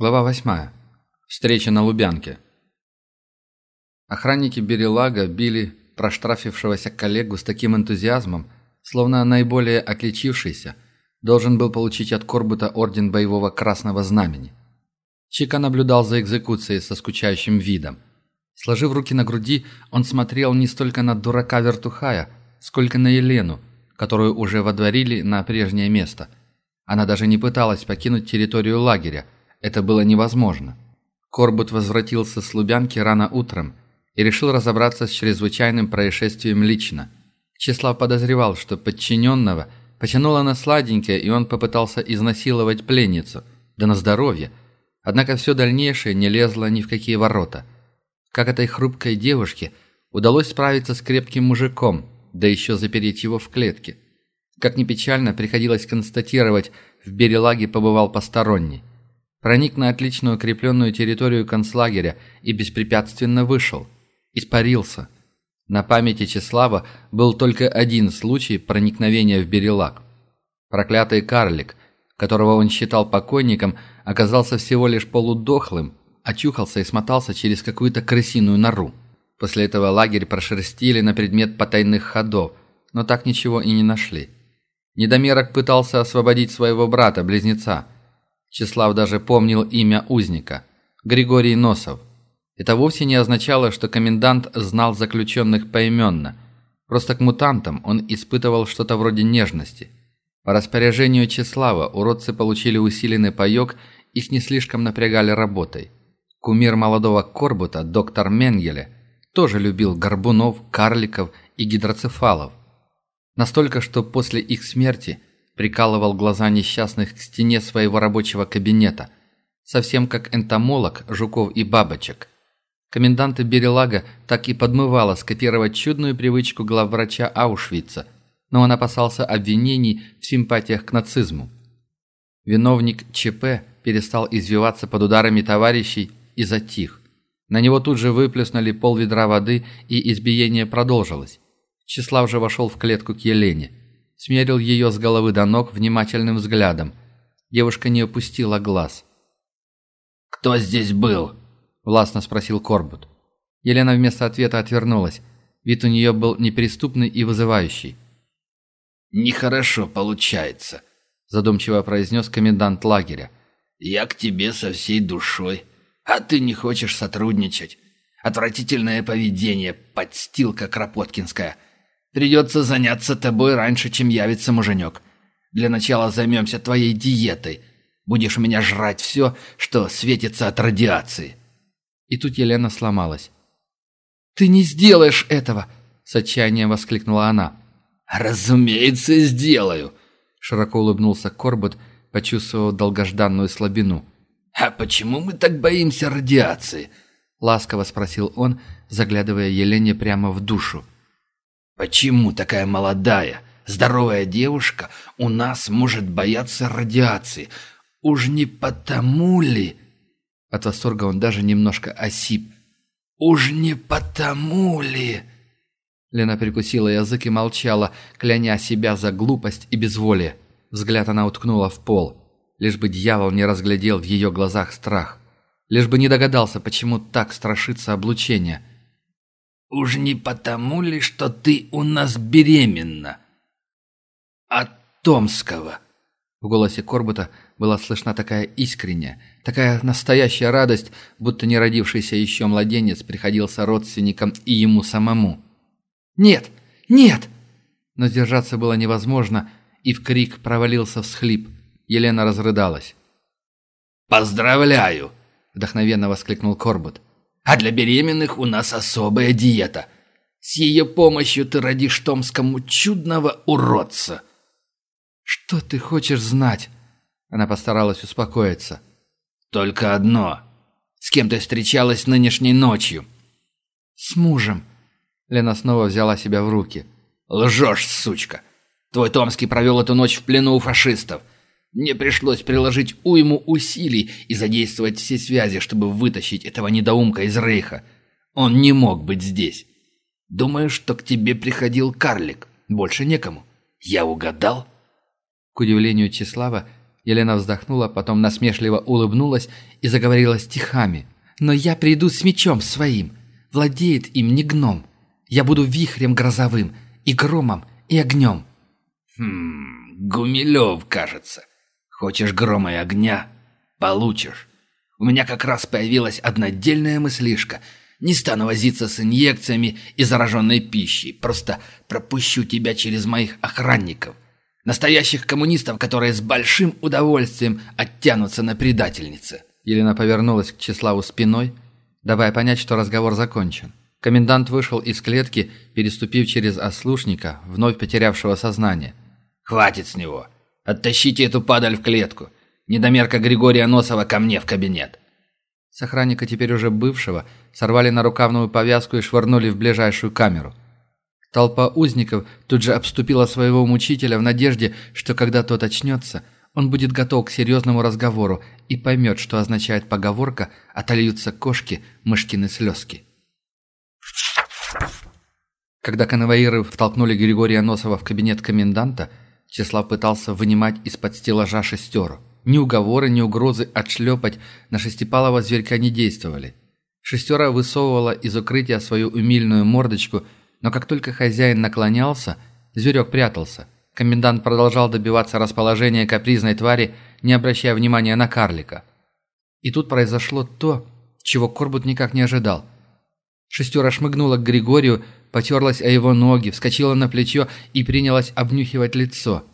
Глава 8. Встреча на Лубянке. Охранники Берелага били проштрафившегося коллегу с таким энтузиазмом, словно наиболее отличившийся должен был получить от Корбута орден боевого красного знамени. Чика наблюдал за экзекуцией со скучающим видом. Сложив руки на груди, он смотрел не столько на дурака Вертухая, сколько на Елену, которую уже водворили на прежнее место. Она даже не пыталась покинуть территорию лагеря – это было невозможно. Корбут возвратился с Лубянки рано утром и решил разобраться с чрезвычайным происшествием лично. Числав подозревал, что подчиненного потянуло на сладенькое, и он попытался изнасиловать пленницу, да на здоровье. Однако все дальнейшее не лезло ни в какие ворота. Как этой хрупкой девушке удалось справиться с крепким мужиком, да еще запереть его в клетке. Как ни печально, приходилось констатировать, в Берелаге побывал посторонний. Проник на отлично укрепленную территорию концлагеря и беспрепятственно вышел. Испарился. На памяти Числава был только один случай проникновения в Берелак. Проклятый карлик, которого он считал покойником, оказался всего лишь полудохлым, очухался и смотался через какую-то крысиную нору. После этого лагерь прошерстили на предмет потайных ходов, но так ничего и не нашли. Недомерок пытался освободить своего брата-близнеца – Числав даже помнил имя узника – Григорий Носов. Это вовсе не означало, что комендант знал заключенных поименно. Просто к мутантам он испытывал что-то вроде нежности. По распоряжению Числава уродцы получили усиленный паёк, их не слишком напрягали работой. Кумир молодого Корбута, доктор Менгеле, тоже любил горбунов, карликов и гидроцефалов. Настолько, что после их смерти – прикалывал глаза несчастных к стене своего рабочего кабинета, совсем как энтомолог жуков и бабочек. Коменданты Берелага так и подмывало скопировать чудную привычку главврача Аушвица, но он опасался обвинений в симпатиях к нацизму. Виновник ЧП перестал извиваться под ударами товарищей и затих. На него тут же выплеснули пол ведра воды, и избиение продолжилось. Числав же вошел в клетку к Елене смерил ее с головы до ног внимательным взглядом. Девушка не опустила глаз. «Кто здесь был?» – властно спросил Корбут. Елена вместо ответа отвернулась. Вид у нее был неприступный и вызывающий. «Нехорошо получается», – задумчиво произнес комендант лагеря. «Я к тебе со всей душой, а ты не хочешь сотрудничать. Отвратительное поведение, подстилка кропоткинская – Придется заняться тобой раньше, чем явится муженек. Для начала займемся твоей диетой. Будешь у меня жрать все, что светится от радиации». И тут Елена сломалась. «Ты не сделаешь этого!» — с отчаянием воскликнула она. «Разумеется, сделаю!» — широко улыбнулся Корбут, почувствовав долгожданную слабину. «А почему мы так боимся радиации?» — ласково спросил он, заглядывая Елене прямо в душу. Почему такая молодая, здоровая девушка у нас может бояться радиации? Уж не потому ли...» От восторга он даже немножко осип. «Уж не потому ли...» Лена прикусила язык и молчала, кляня себя за глупость и безволие. Взгляд она уткнула в пол. Лишь бы дьявол не разглядел в ее глазах страх. Лишь бы не догадался, почему так страшится облучение. Уж не потому ли, что ты у нас беременна? От Томского. В голосе Корбута была слышна такая искренняя, такая настоящая радость, будто не родившийся еще младенец приходился родственникам и ему самому. «Нет! Нет!» Но сдержаться было невозможно, и в крик провалился всхлип. Елена разрыдалась. «Поздравляю!» – вдохновенно воскликнул Корбут. А для беременных у нас особая диета. С ее помощью ты родишь Томскому чудного уродца». «Что ты хочешь знать?» Она постаралась успокоиться. «Только одно. С кем ты встречалась нынешней ночью?» «С мужем». Лена снова взяла себя в руки. «Лжешь, сучка. Твой Томский провел эту ночь в плену у фашистов. Мне пришлось приложить уйму усилий и задействовать все связи, чтобы вытащить этого недоумка из Рейха. Он не мог быть здесь. Думаю, что к тебе приходил карлик. Больше некому. Я угадал?» К удивлению Числава, Елена вздохнула, потом насмешливо улыбнулась и заговорила стихами. «Но я приду с мечом своим. Владеет им не гном. Я буду вихрем грозовым, и громом, и огнем». «Хм, Гумилев, кажется. Хочешь грома и огня? Получишь. У меня как раз появилась одна отдельная мыслишка. Не стану возиться с инъекциями и зараженной пищей. Просто пропущу тебя через моих охранников. Настоящих коммунистов, которые с большим удовольствием оттянутся на предательнице». Елена повернулась к Числаву спиной, давая понять, что разговор закончен. Комендант вышел из клетки, переступив через ослушника, вновь потерявшего сознание. «Хватит с него! Оттащите эту падаль в клетку! Недомерка Григория Носова ко мне в кабинет!» С охранника, теперь уже бывшего, сорвали на рукавную повязку и швырнули в ближайшую камеру. Толпа узников тут же обступила своего мучителя в надежде, что когда тот очнется, он будет готов к серьезному разговору и поймет, что означает поговорка «отольются кошки, мышкины слезки». Когда конвоиры втолкнули Григория Носова в кабинет коменданта, Числав пытался вынимать из-под стеллажа шестеру. Ни уговоры, ни угрозы отшлепать на шестипалого зверька не действовали. Шестера высовывала из укрытия свою умильную мордочку, но как только хозяин наклонялся, зверек прятался. Комендант продолжал добиваться расположения капризной твари, не обращая внимания на карлика. И тут произошло то, чего Корбут никак не ожидал. Шестера шмыгнула к Григорию, потерлась о его ноги, вскочила на плечо и принялась обнюхивать лицо.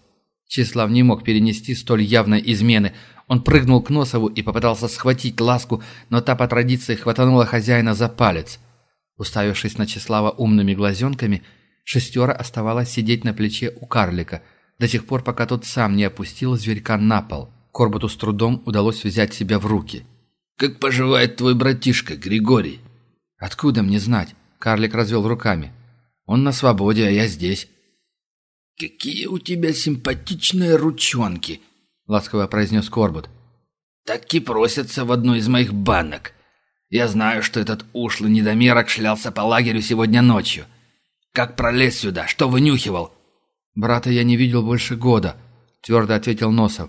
Числав не мог перенести столь явной измены. Он прыгнул к Носову и попытался схватить ласку, но та по традиции хватанула хозяина за палец. Уставившись на Числава умными глазенками, шестера оставалась сидеть на плече у карлика, до тех пор, пока тот сам не опустил зверька на пол. Корбуту с трудом удалось взять себя в руки. «Как поживает твой братишка, Григорий?» «Откуда мне знать?» Карлик развел руками. «Он на свободе, а я здесь». «Какие у тебя симпатичные ручонки!» — ласково произнес Корбут. «Так и просятся в одну из моих банок. Я знаю, что этот ушлый недомерок шлялся по лагерю сегодня ночью. Как пролез сюда? Что вынюхивал?» «Брата я не видел больше года», — твердо ответил Носов.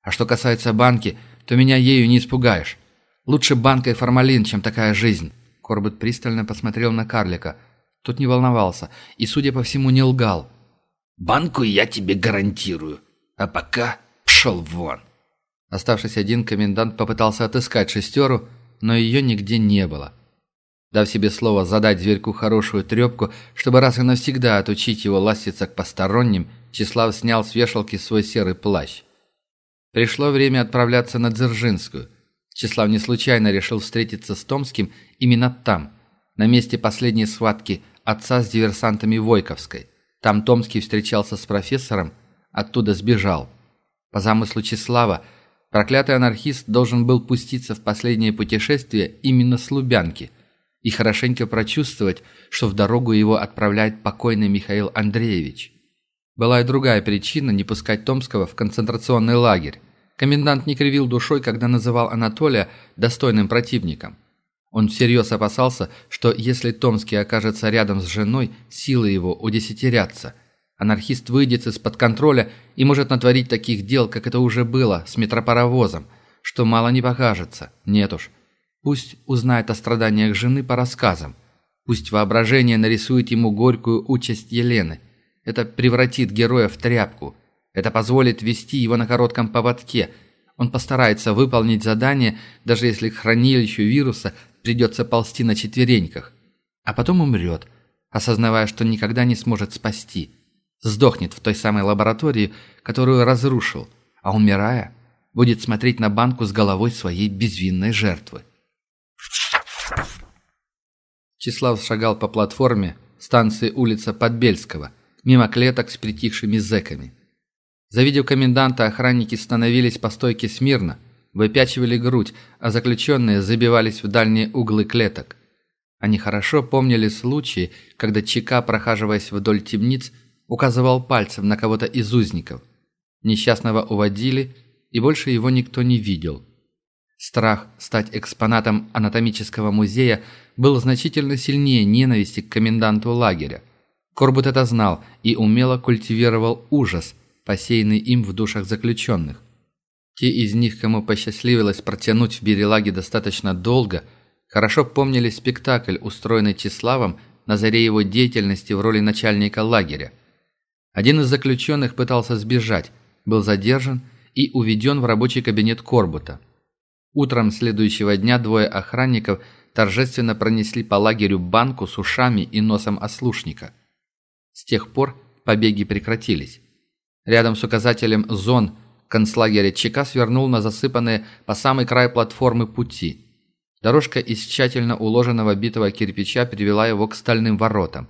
«А что касается банки, то меня ею не испугаешь. Лучше банка и формалин, чем такая жизнь». Корбет пристально посмотрел на карлика. Тот не волновался и, судя по всему, не лгал. «Банку я тебе гарантирую. А пока пшел вон!» Оставшись один, комендант попытался отыскать шестеру, но ее нигде не было. Дав себе слово задать зверьку хорошую трепку, чтобы раз и навсегда отучить его ластиться к посторонним, Числав снял с вешалки свой серый плащ. Пришло время отправляться на Дзержинскую – Числав не случайно решил встретиться с Томским именно там, на месте последней схватки отца с диверсантами Войковской. Там Томский встречался с профессором, оттуда сбежал. По замыслу Числава, проклятый анархист должен был пуститься в последнее путешествие именно с Лубянки и хорошенько прочувствовать, что в дорогу его отправляет покойный Михаил Андреевич. Была и другая причина не пускать Томского в концентрационный лагерь. Комендант не кривил душой, когда называл Анатолия достойным противником. Он всерьез опасался, что если Томский окажется рядом с женой, силы его удесятерятся. Анархист выйдет из-под контроля и может натворить таких дел, как это уже было с метропаровозом, что мало не покажется. Нет уж. Пусть узнает о страданиях жены по рассказам. Пусть воображение нарисует ему горькую участь Елены. Это превратит героя в тряпку – это позволит вести его на коротком поводке. Он постарается выполнить задание, даже если к хранилищу вируса придется ползти на четвереньках. А потом умрет, осознавая, что никогда не сможет спасти. Сдохнет в той самой лаборатории, которую разрушил, а умирая, будет смотреть на банку с головой своей безвинной жертвы. Числав шагал по платформе станции улица Подбельского, мимо клеток с притихшими зэками. Завидев коменданта, охранники становились по стойке смирно, выпячивали грудь, а заключенные забивались в дальние углы клеток. Они хорошо помнили случаи, когда ЧК, прохаживаясь вдоль темниц, указывал пальцем на кого-то из узников. Несчастного уводили, и больше его никто не видел. Страх стать экспонатом анатомического музея был значительно сильнее ненависти к коменданту лагеря. Корбут это знал и умело культивировал ужас – посеянный им в душах заключенных. Те из них, кому посчастливилось протянуть в Берелаге достаточно долго, хорошо помнили спектакль, устроенный Числавом на заре его деятельности в роли начальника лагеря. Один из заключенных пытался сбежать, был задержан и уведен в рабочий кабинет Корбута. Утром следующего дня двое охранников торжественно пронесли по лагерю банку с ушами и носом ослушника. С тех пор побеги прекратились. Рядом с указателем «Зон» концлагеря ЧК свернул на засыпанные по самый край платформы пути. Дорожка из тщательно уложенного битого кирпича привела его к стальным воротам.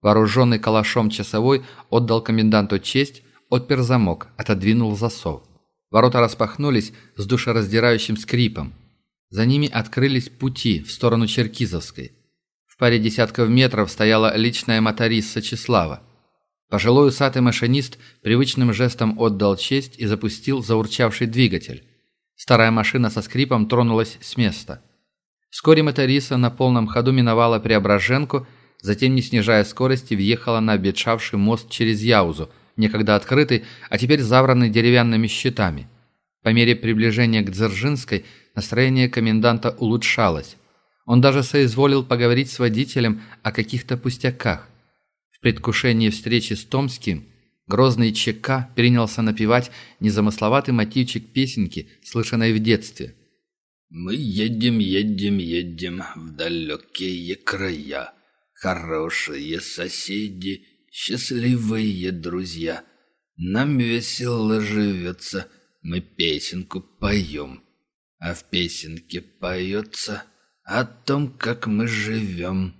Вооруженный калашом часовой отдал коменданту честь, отпер замок, отодвинул засов. Ворота распахнулись с душераздирающим скрипом. За ними открылись пути в сторону Черкизовской. В паре десятков метров стояла личная моторист Числава. Пожилой усатый машинист привычным жестом отдал честь и запустил заурчавший двигатель. Старая машина со скрипом тронулась с места. Вскоре моториса на полном ходу миновала Преображенку, затем, не снижая скорости, въехала на обветшавший мост через Яузу, некогда открытый, а теперь завранный деревянными щитами. По мере приближения к Дзержинской настроение коменданта улучшалось. Он даже соизволил поговорить с водителем о каких-то пустяках. В предвкушении встречи с Томским грозный ЧК принялся напевать незамысловатый мотивчик песенки, слышанной в детстве. «Мы едем, едем, едем в далекие края, Хорошие соседи, счастливые друзья. Нам весело живется, мы песенку поем, А в песенке поется о том, как мы живем».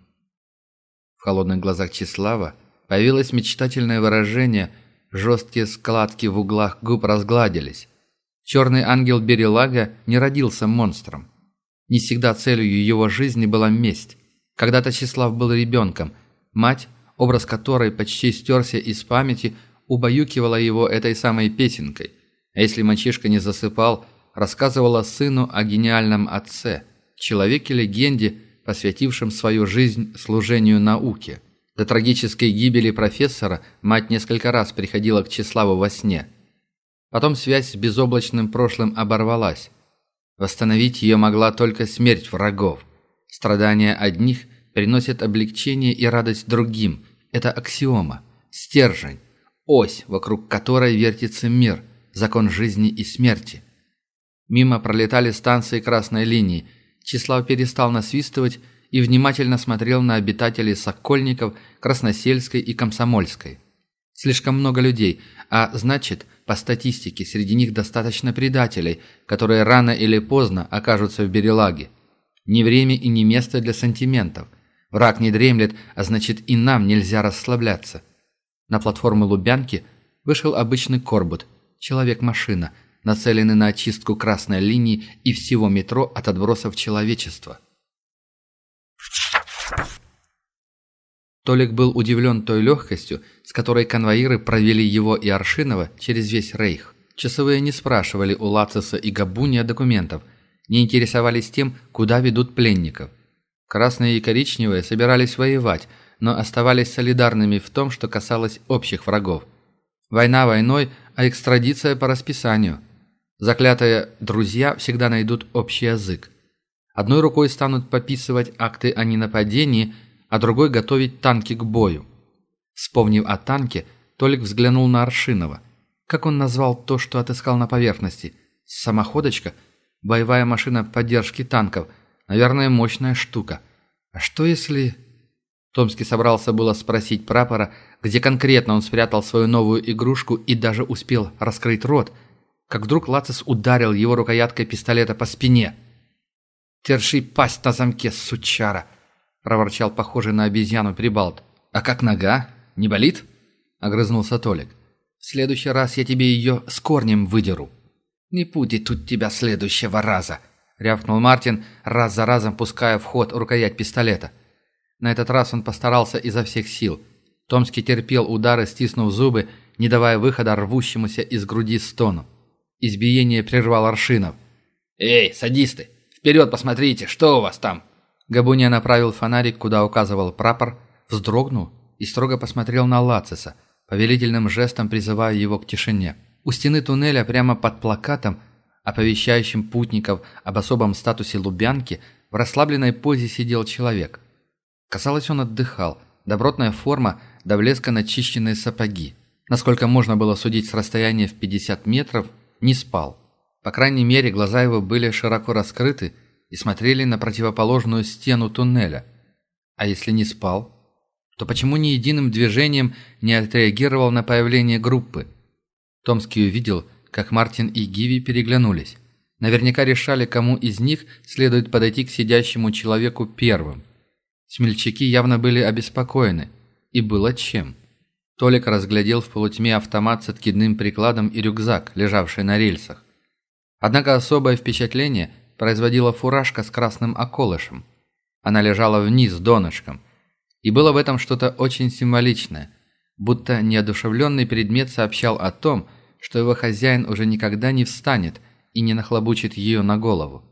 В холодных глазах Числава появилось мечтательное выражение, жесткие складки в углах губ разгладились. Черный ангел Берелага не родился монстром. Не всегда целью его жизни была месть. Когда-то Числав был ребенком. Мать, образ которой почти стерся из памяти, убаюкивала его этой самой песенкой. А если мальчишка не засыпал, рассказывала сыну о гениальном отце, человеке-легенде, посвятившим свою жизнь служению науке. До трагической гибели профессора мать несколько раз приходила к Числаву во сне. Потом связь с безоблачным прошлым оборвалась. Восстановить ее могла только смерть врагов. Страдания одних приносят облегчение и радость другим. Это аксиома, стержень, ось, вокруг которой вертится мир, закон жизни и смерти. Мимо пролетали станции красной линии – Числав перестал насвистывать и внимательно смотрел на обитателей Сокольников, Красносельской и Комсомольской. Слишком много людей, а значит, по статистике, среди них достаточно предателей, которые рано или поздно окажутся в Берелаге. Не время и не место для сантиментов. Враг не дремлет, а значит и нам нельзя расслабляться. На платформу Лубянки вышел обычный Корбут, человек-машина – нацелены на очистку красной линии и всего метро от отбросов человечества. Толик был удивлен той легкостью, с которой конвоиры провели его и Аршинова через весь рейх. Часовые не спрашивали у Лациса и Габуния документов, не интересовались тем, куда ведут пленников. Красные и коричневые собирались воевать, но оставались солидарными в том, что касалось общих врагов. Война войной, а экстрадиция по расписанию – Заклятые друзья всегда найдут общий язык. Одной рукой станут пописывать акты о ненападении, а другой готовить танки к бою. Вспомнив о танке, Толик взглянул на Аршинова. Как он назвал то, что отыскал на поверхности? Самоходочка? Боевая машина поддержки танков. Наверное, мощная штука. А что если... Томский собрался было спросить прапора, где конкретно он спрятал свою новую игрушку и даже успел раскрыть рот – как вдруг Лацис ударил его рукояткой пистолета по спине. «Терши пасть на замке, сучара!» – проворчал похожий на обезьяну Прибалт. «А как нога? Не болит?» – огрызнулся Толик. «В следующий раз я тебе ее с корнем выдеру». «Не будет тут тебя следующего раза!» – рявкнул Мартин, раз за разом пуская в ход рукоять пистолета. На этот раз он постарался изо всех сил. Томский терпел удары, стиснув зубы, не давая выхода рвущемуся из груди стону. Избиение прервал Аршинов. «Эй, садисты, вперед посмотрите, что у вас там?» Габуния направил фонарик, куда указывал прапор, вздрогнул и строго посмотрел на Лациса, повелительным жестом призывая его к тишине. У стены туннеля прямо под плакатом оповещающим путников об особом статусе Лубянки, в расслабленной позе сидел человек. Казалось, он отдыхал. Добротная форма, до блеска начищенные сапоги. Насколько можно было судить с расстояния в 50 метров, не спал. По крайней мере, глаза его были широко раскрыты и смотрели на противоположную стену туннеля. А если не спал, то почему ни единым движением не отреагировал на появление группы? Томский увидел, как Мартин и Гиви переглянулись. Наверняка решали, кому из них следует подойти к сидящему человеку первым. Смельчаки явно были обеспокоены. И было чем. Толик разглядел в полутьме автомат с откидным прикладом и рюкзак, лежавший на рельсах. Однако особое впечатление производила фуражка с красным околышем. Она лежала вниз донышком. И было в этом что-то очень символичное, будто неодушевленный предмет сообщал о том, что его хозяин уже никогда не встанет и не нахлобучит ее на голову.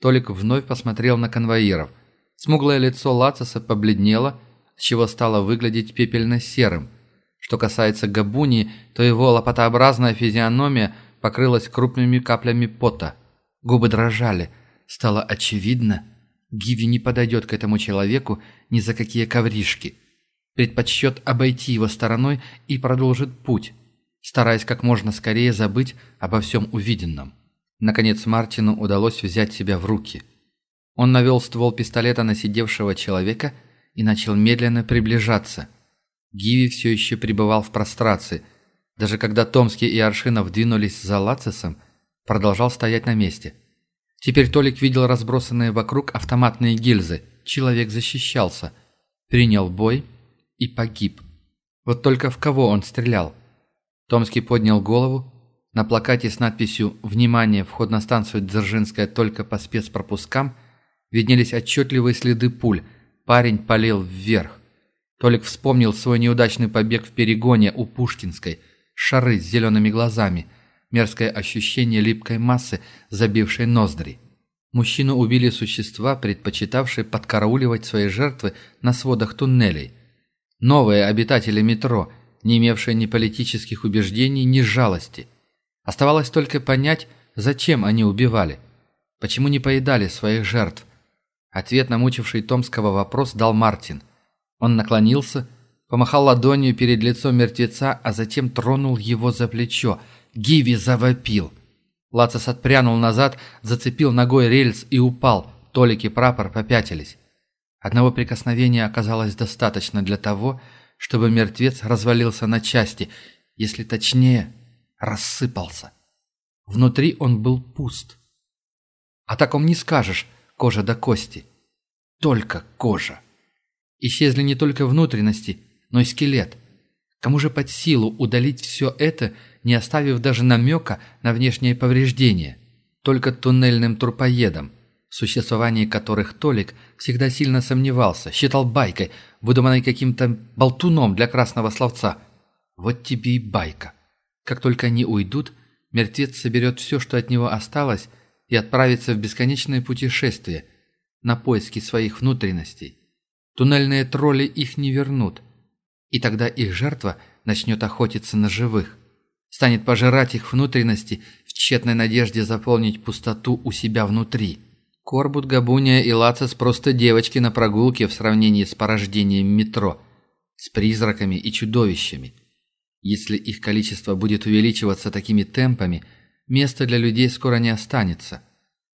Толик вновь посмотрел на конвоиров. Смуглое лицо Лацеса побледнело, чего стало выглядеть пепельно-серым. Что касается Габуни, то его лопатообразная физиономия покрылась крупными каплями пота. Губы дрожали. Стало очевидно, Гиви не подойдет к этому человеку ни за какие ковришки. Предпочтет обойти его стороной и продолжит путь, стараясь как можно скорее забыть обо всем увиденном. Наконец Мартину удалось взять себя в руки. Он навел ствол пистолета на сидевшего человека и начал медленно приближаться. Гиви все еще пребывал в прострации. Даже когда Томский и Аршинов двинулись за Лацисом, продолжал стоять на месте. Теперь Толик видел разбросанные вокруг автоматные гильзы. Человек защищался, принял бой и погиб. Вот только в кого он стрелял? Томский поднял голову, на плакате с надписью «Внимание! Вход на станцию Дзержинская только по спецпропускам» виднелись отчетливые следы пуль. Парень полил вверх. Толик вспомнил свой неудачный побег в перегоне у Пушкинской. Шары с зелеными глазами. Мерзкое ощущение липкой массы, забившей ноздри. Мужчину убили существа, предпочитавшие подкарауливать свои жертвы на сводах туннелей. Новые обитатели метро, не имевшие ни политических убеждений, ни жалости – Оставалось только понять, зачем они убивали. Почему не поедали своих жертв? Ответ на мучивший Томского вопрос дал Мартин. Он наклонился, помахал ладонью перед лицом мертвеца, а затем тронул его за плечо. Гиви завопил. Лацис отпрянул назад, зацепил ногой рельс и упал. Толик и прапор попятились. Одного прикосновения оказалось достаточно для того, чтобы мертвец развалился на части, если точнее, рассыпался. Внутри он был пуст. О таком не скажешь, кожа до кости. Только кожа. Исчезли не только внутренности, но и скелет. Кому же под силу удалить все это, не оставив даже намека на внешнее повреждение? Только туннельным трупоедам, в существовании которых Толик всегда сильно сомневался, считал байкой, выдуманной каким-то болтуном для красного словца. Вот тебе и байка. Как только они уйдут, мертвец соберет все, что от него осталось, и отправится в бесконечное путешествие на поиски своих внутренностей. Туннельные тролли их не вернут, и тогда их жертва начнет охотиться на живых, станет пожирать их внутренности в тщетной надежде заполнить пустоту у себя внутри. Корбут, Габуния и Лацис просто девочки на прогулке в сравнении с порождением метро, с призраками и чудовищами – если их количество будет увеличиваться такими темпами, места для людей скоро не останется.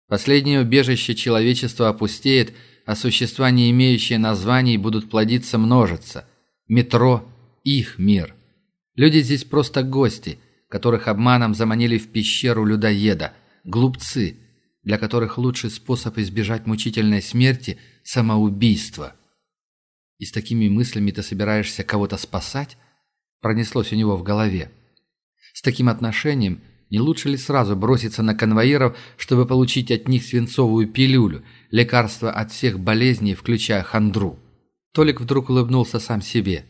Последнее убежище человечества опустеет, а существа, не имеющие названий, будут плодиться множиться. Метро – их мир. Люди здесь просто гости, которых обманом заманили в пещеру людоеда, глупцы, для которых лучший способ избежать мучительной смерти – самоубийство. И с такими мыслями ты собираешься кого-то спасать? Пронеслось у него в голове. С таким отношением не лучше ли сразу броситься на конвоиров, чтобы получить от них свинцовую пилюлю, лекарство от всех болезней, включая хандру? Толик вдруг улыбнулся сам себе.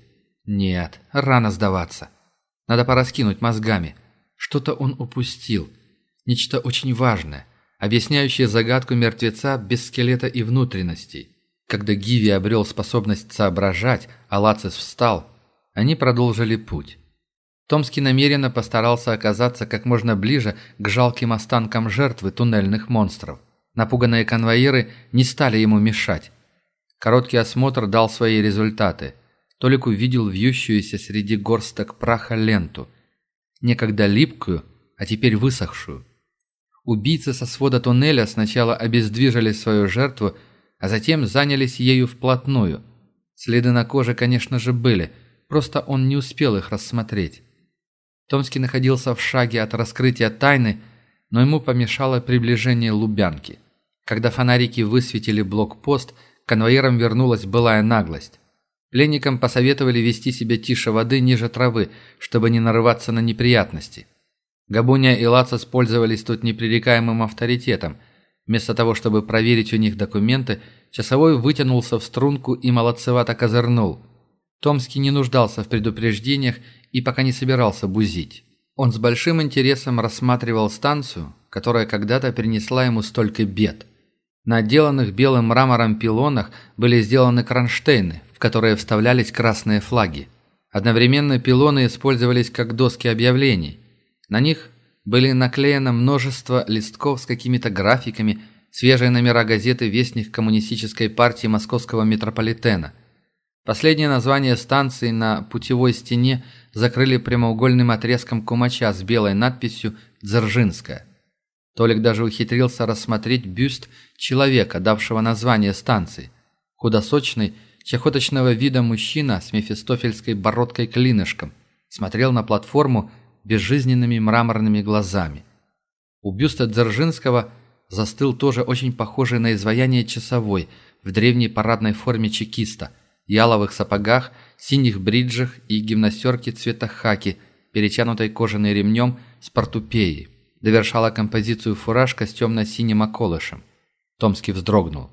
Нет, рано сдаваться. Надо пораскинуть мозгами. Что-то он упустил. Нечто очень важное, объясняющее загадку мертвеца без скелета и внутренностей. Когда Гиви обрел способность соображать, а Лацис встал, они продолжили путь. Томский намеренно постарался оказаться как можно ближе к жалким останкам жертвы туннельных монстров. Напуганные конвоиры не стали ему мешать. Короткий осмотр дал свои результаты. Толик увидел вьющуюся среди горсток праха ленту. Некогда липкую, а теперь высохшую. Убийцы со свода туннеля сначала обездвижили свою жертву, а затем занялись ею вплотную. Следы на коже, конечно же, были, просто он не успел их рассмотреть. Томский находился в шаге от раскрытия тайны, но ему помешало приближение Лубянки. Когда фонарики высветили блокпост, конвоирам вернулась былая наглость. Пленникам посоветовали вести себя тише воды ниже травы, чтобы не нарываться на неприятности. Габуния и Лац пользовались тут непререкаемым авторитетом. Вместо того, чтобы проверить у них документы, часовой вытянулся в струнку и молодцевато козырнул. Томский не нуждался в предупреждениях и пока не собирался бузить. Он с большим интересом рассматривал станцию, которая когда-то принесла ему столько бед – на отделанных белым мрамором пилонах были сделаны кронштейны, в которые вставлялись красные флаги. Одновременно пилоны использовались как доски объявлений. На них были наклеено множество листков с какими-то графиками, свежие номера газеты «Вестник коммунистической партии московского метрополитена». Последнее название станции на путевой стене закрыли прямоугольным отрезком кумача с белой надписью «Дзержинская». Толик даже ухитрился рассмотреть бюст человека, давшего название станции. Худосочный, чахоточного вида мужчина с мефистофельской бородкой-клинышком смотрел на платформу безжизненными мраморными глазами. У бюста Дзержинского застыл тоже очень похожий на изваяние часовой в древней парадной форме чекиста, яловых сапогах, синих бриджах и гимнастерке цвета хаки, перетянутой кожаным ремнем с портупеей. Довершала композицию фуражка с темно-синим околышем. Томский вздрогнул.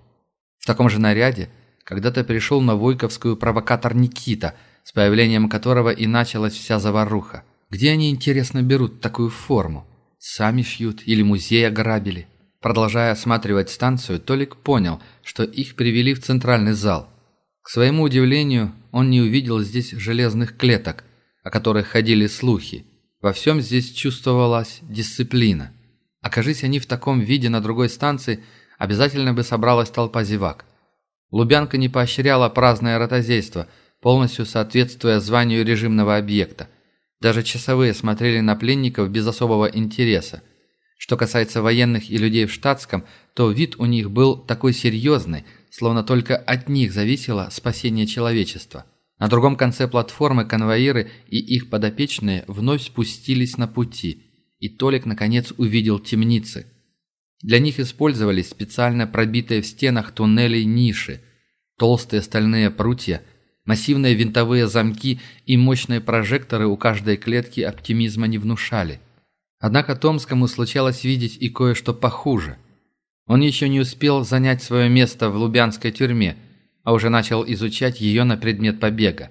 В таком же наряде когда-то пришел на Войковскую провокатор Никита, с появлением которого и началась вся заваруха. Где они, интересно, берут такую форму? Сами шьют или музей ограбили? Продолжая осматривать станцию, Толик понял, что их привели в центральный зал. К своему удивлению, он не увидел здесь железных клеток, о которых ходили слухи. Во всем здесь чувствовалась дисциплина. Окажись они в таком виде на другой станции, обязательно бы собралась толпа зевак. Лубянка не поощряла праздное ротозейство, полностью соответствуя званию режимного объекта. Даже часовые смотрели на пленников без особого интереса. Что касается военных и людей в штатском, то вид у них был такой серьезный, словно только от них зависело спасение человечества. На другом конце платформы конвоиры и их подопечные вновь спустились на пути, и Толик наконец увидел темницы. Для них использовались специально пробитые в стенах туннелей ниши, толстые стальные прутья, массивные винтовые замки и мощные прожекторы у каждой клетки оптимизма не внушали. Однако Томскому случалось видеть и кое-что похуже. Он еще не успел занять свое место в Лубянской тюрьме – а уже начал изучать ее на предмет побега.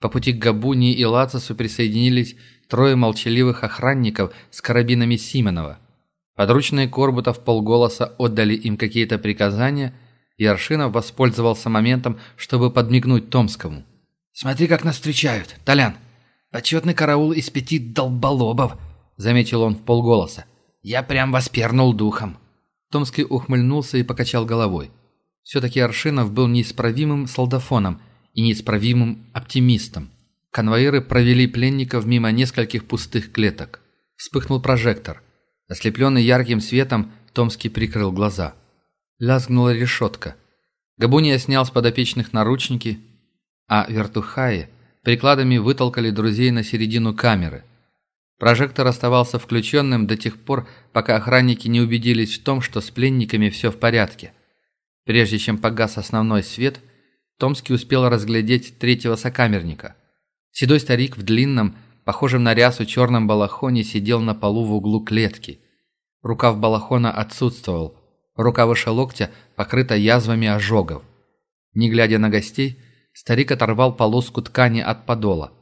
По пути к Габуни и Лацису присоединились трое молчаливых охранников с карабинами Симонова. Подручные Корбутов полголоса отдали им какие-то приказания, и Аршинов воспользовался моментом, чтобы подмигнуть Томскому. «Смотри, как нас встречают, Толян! Почетный караул из пяти долболобов!» — заметил он в полголоса. «Я прям воспернул духом!» Томский ухмыльнулся и покачал головой. Все-таки Аршинов был неисправимым солдафоном и неисправимым оптимистом. Конвоиры провели пленников мимо нескольких пустых клеток. Вспыхнул прожектор. Ослепленный ярким светом, Томский прикрыл глаза. Лязгнула решетка. Габуния снял с подопечных наручники, а вертухаи прикладами вытолкали друзей на середину камеры. Прожектор оставался включенным до тех пор, пока охранники не убедились в том, что с пленниками все в порядке – Прежде чем погас основной свет, Томский успел разглядеть третьего сокамерника. Седой старик в длинном, похожем на рясу черном балахоне сидел на полу в углу клетки. Рукав балахона отсутствовал, рука выше локтя покрыта язвами ожогов. Не глядя на гостей, старик оторвал полоску ткани от подола.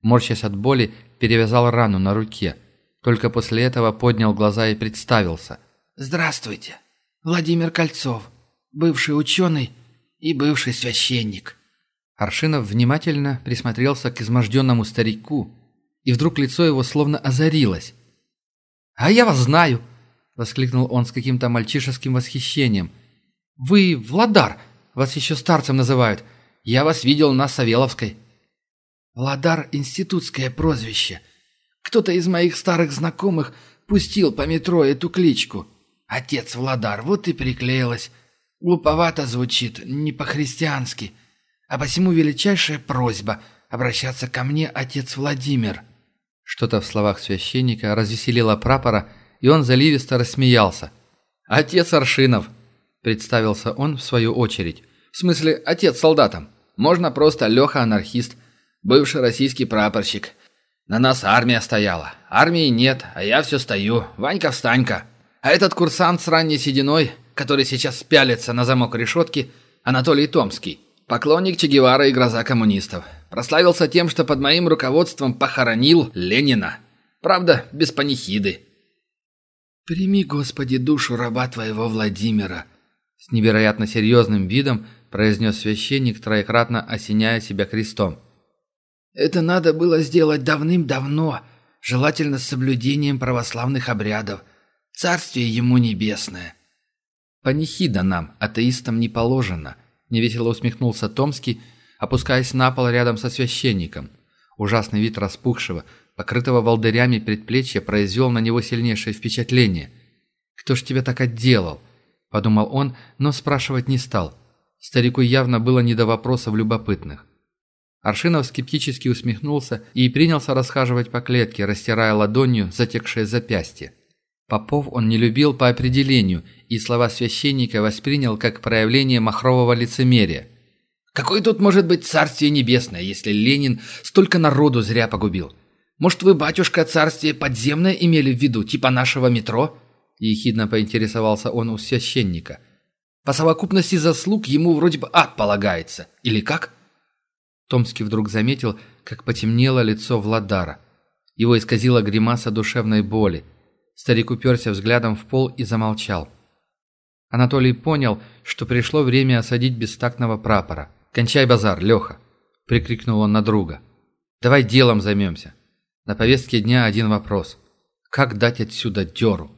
Морщась от боли, перевязал рану на руке. Только после этого поднял глаза и представился. «Здравствуйте!» Владимир Кольцов, бывший ученый и бывший священник». Аршинов внимательно присмотрелся к изможденному старику и вдруг лицо его словно озарилось. «А я вас знаю!» — воскликнул он с каким-то мальчишеским восхищением. «Вы Владар, вас еще старцем называют. Я вас видел на Савеловской». «Владар — институтское прозвище. Кто-то из моих старых знакомых пустил по метро эту кличку. Отец Владар, вот и приклеилась. Глуповато звучит, не по-христиански. А посему величайшая просьба — обращаться ко мне, отец Владимир». Что-то в словах священника развеселило прапора, и он заливисто рассмеялся. «Отец Аршинов!» – представился он в свою очередь. «В смысле, отец солдатам. Можно просто Леха-анархист, бывший российский прапорщик. На нас армия стояла. Армии нет, а я все стою. Ванька-встанька. А этот курсант с ранней сединой, который сейчас пялится на замок решетки, Анатолий Томский. Поклонник Че Гевара и гроза коммунистов. Прославился тем, что под моим руководством похоронил Ленина. Правда, без панихиды. «Прими, Господи, душу раба твоего Владимира», — с невероятно серьезным видом произнес священник, троекратно осеняя себя крестом. «Это надо было сделать давным-давно, желательно с соблюдением православных обрядов. Царствие ему небесное». «Панихида нам, атеистам, не положено», — невесело усмехнулся Томский, опускаясь на пол рядом со священником. Ужасный вид распухшего, покрытого волдырями предплечья, произвел на него сильнейшее впечатление. «Кто ж тебя так отделал?» – подумал он, но спрашивать не стал. Старику явно было не до вопросов любопытных. Аршинов скептически усмехнулся и принялся расхаживать по клетке, растирая ладонью затекшее запястье. Попов он не любил по определению, и слова священника воспринял как проявление махрового лицемерия. «Какое тут может быть царствие небесное, если Ленин столько народу зря погубил? Может, вы, батюшка, царствие подземное имели в виду, типа нашего метро?» Ехидно поинтересовался он у священника. «По совокупности заслуг ему вроде бы ад полагается. Или как?» Томский вдруг заметил, как потемнело лицо Владара. Его исказила гримаса душевной боли. Старик уперся взглядом в пол и замолчал. Анатолий понял, что пришло время осадить бестактного прапора. «Кончай базар, Леха!» – прикрикнул он на друга. «Давай делом займемся. На повестке дня один вопрос. Как дать отсюда дёру?»